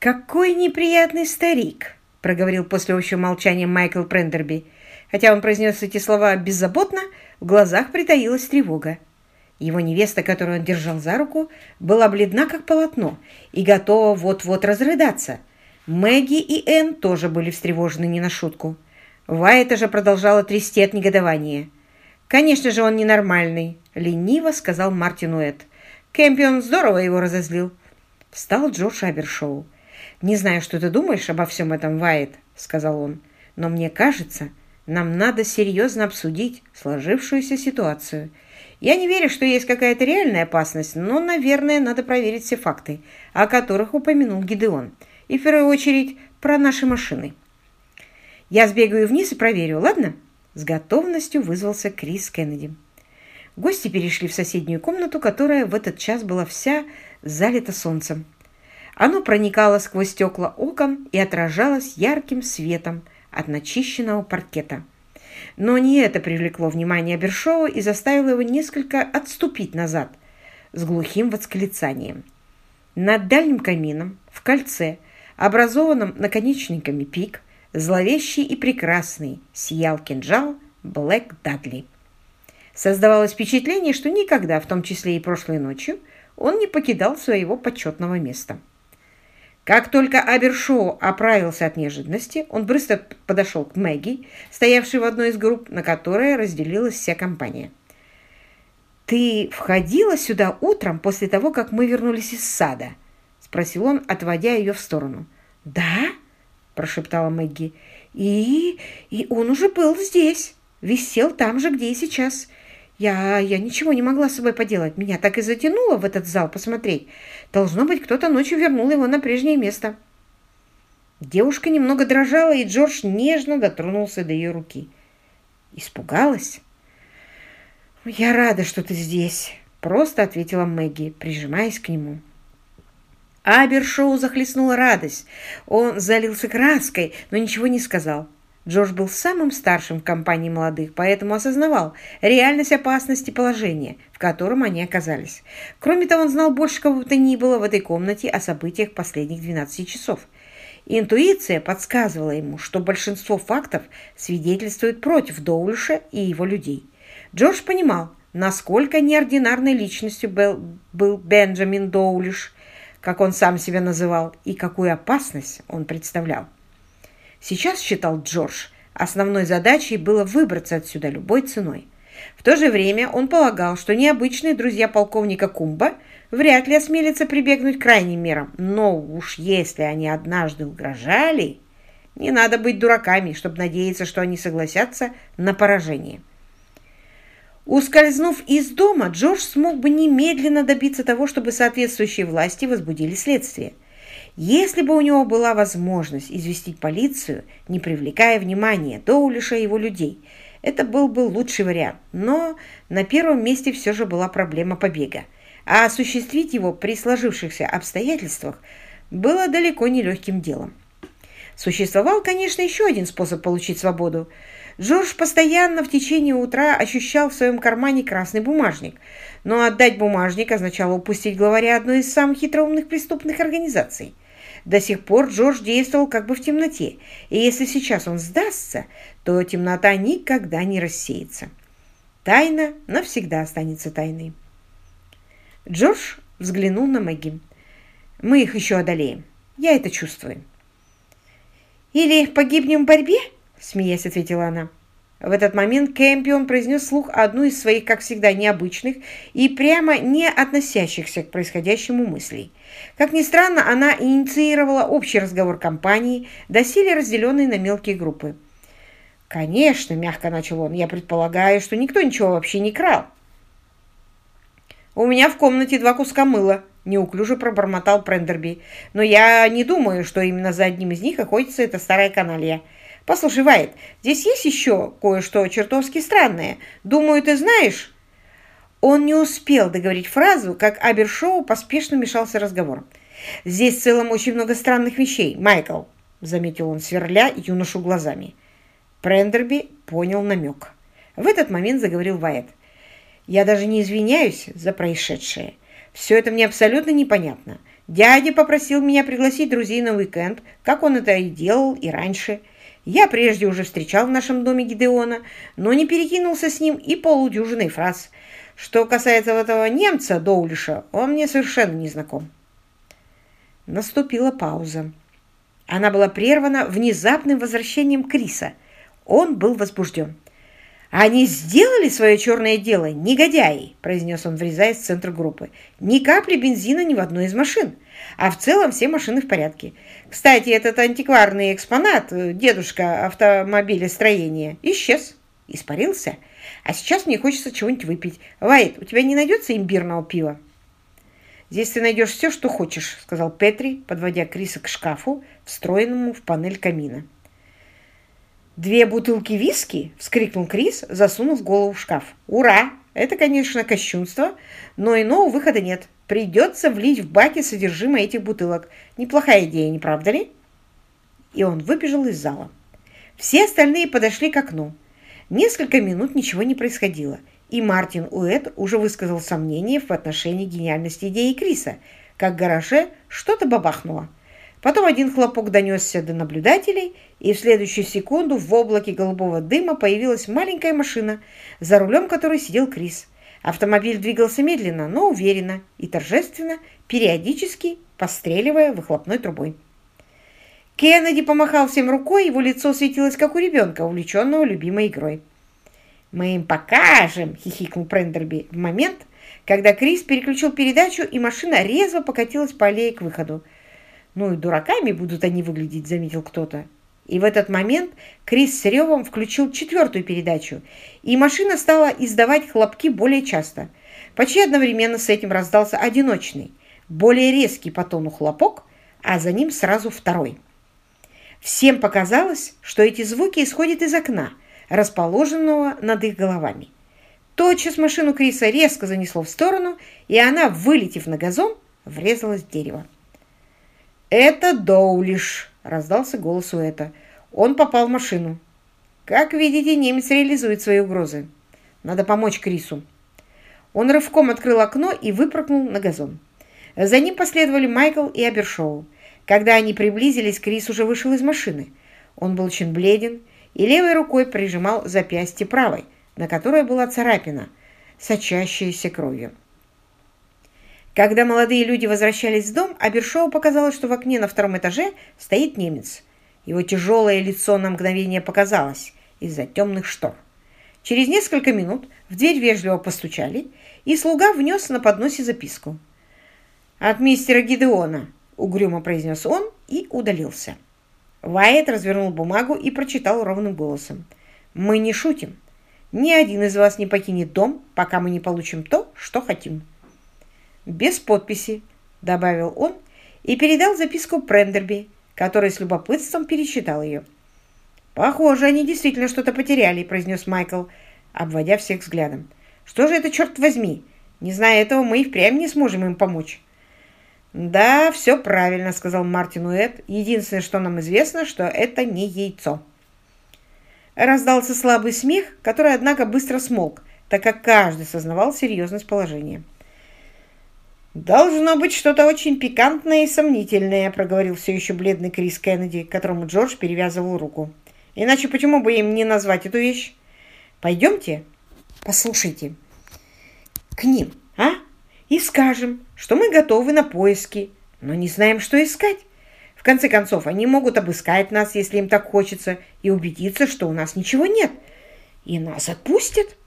«Какой неприятный старик!» — проговорил после общего молчания Майкл Прендерби. Хотя он произнес эти слова беззаботно, в глазах притаилась тревога. Его невеста, которую он держал за руку, была бледна, как полотно, и готова вот-вот разрыдаться. Мэгги и Энн тоже были встревожены не на шутку. Вайта же продолжала трясти от негодования. «Конечно же, он ненормальный», — лениво сказал Мартин Уэт. Кэмпион здорово его разозлил. Встал Джордж Абершоу. «Не знаю, что ты думаешь обо всем этом, Вайт», — сказал он, «но мне кажется, нам надо серьезно обсудить сложившуюся ситуацию. Я не верю, что есть какая-то реальная опасность, но, наверное, надо проверить все факты, о которых упомянул Гидеон, и в первую очередь про наши машины. Я сбегаю вниз и проверю, ладно?» С готовностью вызвался Крис Кеннеди. Гости перешли в соседнюю комнату, которая в этот час была вся залита солнцем. Оно проникало сквозь стекла окон и отражалось ярким светом от начищенного паркета. Но не это привлекло внимание Бершоу и заставило его несколько отступить назад с глухим восклицанием. Над дальним камином, в кольце, образованном наконечниками пик, зловещий и прекрасный сиял кинжал Блэк Дадли. Создавалось впечатление, что никогда, в том числе и прошлой ночью, он не покидал своего почетного места. Как только Абершоу оправился от неожиданности, он быстро подошел к Мэгги, стоявшей в одной из групп, на которой разделилась вся компания. «Ты входила сюда утром после того, как мы вернулись из сада?» — спросил он, отводя ее в сторону. «Да?» — прошептала Мэгги. «И... и он уже был здесь, висел там же, где и сейчас. Я, я ничего не могла с собой поделать. Меня так и затянуло в этот зал посмотреть. Должно быть, кто-то ночью вернул его на прежнее место. Девушка немного дрожала, и Джордж нежно дотронулся до ее руки. Испугалась? «Я рада, что ты здесь», — просто ответила Мэгги, прижимаясь к нему. Абершоу захлестнула радость. Он залился краской, но ничего не сказал. Джордж был самым старшим в компании молодых, поэтому осознавал реальность опасности положения, в котором они оказались. Кроме того, он знал больше кого бы то ни было в этой комнате о событиях последних 12 часов. Интуиция подсказывала ему, что большинство фактов свидетельствует против Доулиша и его людей. Джордж понимал, насколько неординарной личностью был, был Бенджамин Доулиш, как он сам себя называл, и какую опасность он представлял. Сейчас, считал Джордж, основной задачей было выбраться отсюда любой ценой. В то же время он полагал, что необычные друзья полковника Кумба вряд ли осмелятся прибегнуть к крайним мерам. Но уж если они однажды угрожали, не надо быть дураками, чтобы надеяться, что они согласятся на поражение. Ускользнув из дома, Джордж смог бы немедленно добиться того, чтобы соответствующие власти возбудили следствие – если бы у него была возможность известить полицию, не привлекая внимания Доулиша и его людей, это был бы лучший вариант. Но на первом месте все же была проблема побега. А осуществить его при сложившихся обстоятельствах было далеко не легким делом. Существовал, конечно, еще один способ получить свободу. Джордж постоянно в течение утра ощущал в своем кармане красный бумажник, но отдать бумажник означало упустить главаря одной из самых хитроумных преступных организаций – до сих пор Джордж действовал как бы в темноте, и если сейчас он сдастся, то темнота никогда не рассеется. Тайна навсегда останется тайной. Джордж взглянул на Мэгги. «Мы их еще одолеем. Я это чувствую». «Или погибнем в борьбе?» — смеясь ответила она. В этот момент Кэмпион произнес слух одну из своих, как всегда, необычных и прямо не относящихся к происходящему мыслей. Как ни странно, она инициировала общий разговор компании, доселе разделенный на мелкие группы. «Конечно», — мягко начал он, — «я предполагаю, что никто ничего вообще не крал». «У меня в комнате два куска мыла», — неуклюже пробормотал Прендерби. «Но я не думаю, что именно за одним из них охотится эта старая каналья». Послушай, Вайт, здесь есть еще кое-что чертовски странное. Думаю, ты знаешь...» Он не успел договорить фразу, как Абершоу поспешно мешался разговор. «Здесь в целом очень много странных вещей, Майкл», — заметил он, сверля юношу глазами. Прендерби понял намек. В этот момент заговорил Вайт. «Я даже не извиняюсь за происшедшее. Все это мне абсолютно непонятно. Дядя попросил меня пригласить друзей на уикенд, как он это и делал и раньше. Я прежде уже встречал в нашем доме Гидеона, но не перекинулся с ним и полудюжиной фраз. Что касается этого немца Доулиша, он мне совершенно не знаком. Наступила пауза. Она была прервана внезапным возвращением Криса. Он был возбужден. «Они сделали свое черное дело, негодяи!» – произнес он, врезаясь в центр группы. «Ни капли бензина ни в одной из машин. А в целом все машины в порядке. Кстати, этот антикварный экспонат, дедушка автомобилестроения, исчез, испарился. А сейчас мне хочется чего-нибудь выпить. Вайт, у тебя не найдется имбирного пива?» «Здесь ты найдешь все, что хочешь», – сказал Петри, подводя Криса к шкафу, встроенному в панель камина. «Две бутылки виски?» – вскрикнул Крис, засунув голову в шкаф. «Ура! Это, конечно, кощунство, но иного выхода нет. Придется влить в баки содержимое этих бутылок. Неплохая идея, не правда ли?» И он выбежал из зала. Все остальные подошли к окну. Несколько минут ничего не происходило, и Мартин Уэт уже высказал сомнения в отношении гениальности идеи Криса, как в гараже что-то бабахнуло. Потом один хлопок донесся до наблюдателей, и в следующую секунду в облаке голубого дыма появилась маленькая машина, за рулем которой сидел Крис. Автомобиль двигался медленно, но уверенно и торжественно, периодически постреливая выхлопной трубой. Кеннеди помахал всем рукой, его лицо светилось, как у ребенка, увлеченного любимой игрой. «Мы им покажем!» — хихикнул Прендерби в момент, когда Крис переключил передачу, и машина резво покатилась по аллее к выходу. «Ну и дураками будут они выглядеть», — заметил кто-то. И в этот момент Крис с ревом включил четвертую передачу, и машина стала издавать хлопки более часто. Почти одновременно с этим раздался одиночный, более резкий по тону хлопок, а за ним сразу второй. Всем показалось, что эти звуки исходят из окна, расположенного над их головами. Тотчас машину Криса резко занесло в сторону, и она, вылетев на газон, врезалась в дерево. «Это Доулиш!» – раздался голос у это. «Он попал в машину. Как видите, немец реализует свои угрозы. Надо помочь Крису». Он рывком открыл окно и выпрыгнул на газон. За ним последовали Майкл и Абершоу. Когда они приблизились, Крис уже вышел из машины. Он был очень бледен и левой рукой прижимал запястье правой, на которой была царапина, сочащаяся кровью. Когда молодые люди возвращались в дом, Абершоу показалось, что в окне на втором этаже стоит немец. Его тяжелое лицо на мгновение показалось из-за темных штор. Через несколько минут в дверь вежливо постучали, и слуга внес на подносе записку. «От мистера Гидеона», — угрюмо произнес он и удалился. Вайет развернул бумагу и прочитал ровным голосом. «Мы не шутим. Ни один из вас не покинет дом, пока мы не получим то, что хотим» без подписи», — добавил он и передал записку Прендерби, который с любопытством пересчитал ее. «Похоже, они действительно что-то потеряли», — произнес Майкл, обводя всех взглядом. «Что же это, черт возьми? Не зная этого, мы и впрямь не сможем им помочь». «Да, все правильно», — сказал Мартин Уэд. «Единственное, что нам известно, что это не яйцо». Раздался слабый смех, который, однако, быстро смолк, так как каждый сознавал серьезность положения. «Должно быть что-то очень пикантное и сомнительное», проговорил все еще бледный Крис Кеннеди, которому Джордж перевязывал руку. «Иначе почему бы им не назвать эту вещь? Пойдемте, послушайте, к ним, а? И скажем, что мы готовы на поиски, но не знаем, что искать. В конце концов, они могут обыскать нас, если им так хочется, и убедиться, что у нас ничего нет. И нас отпустят».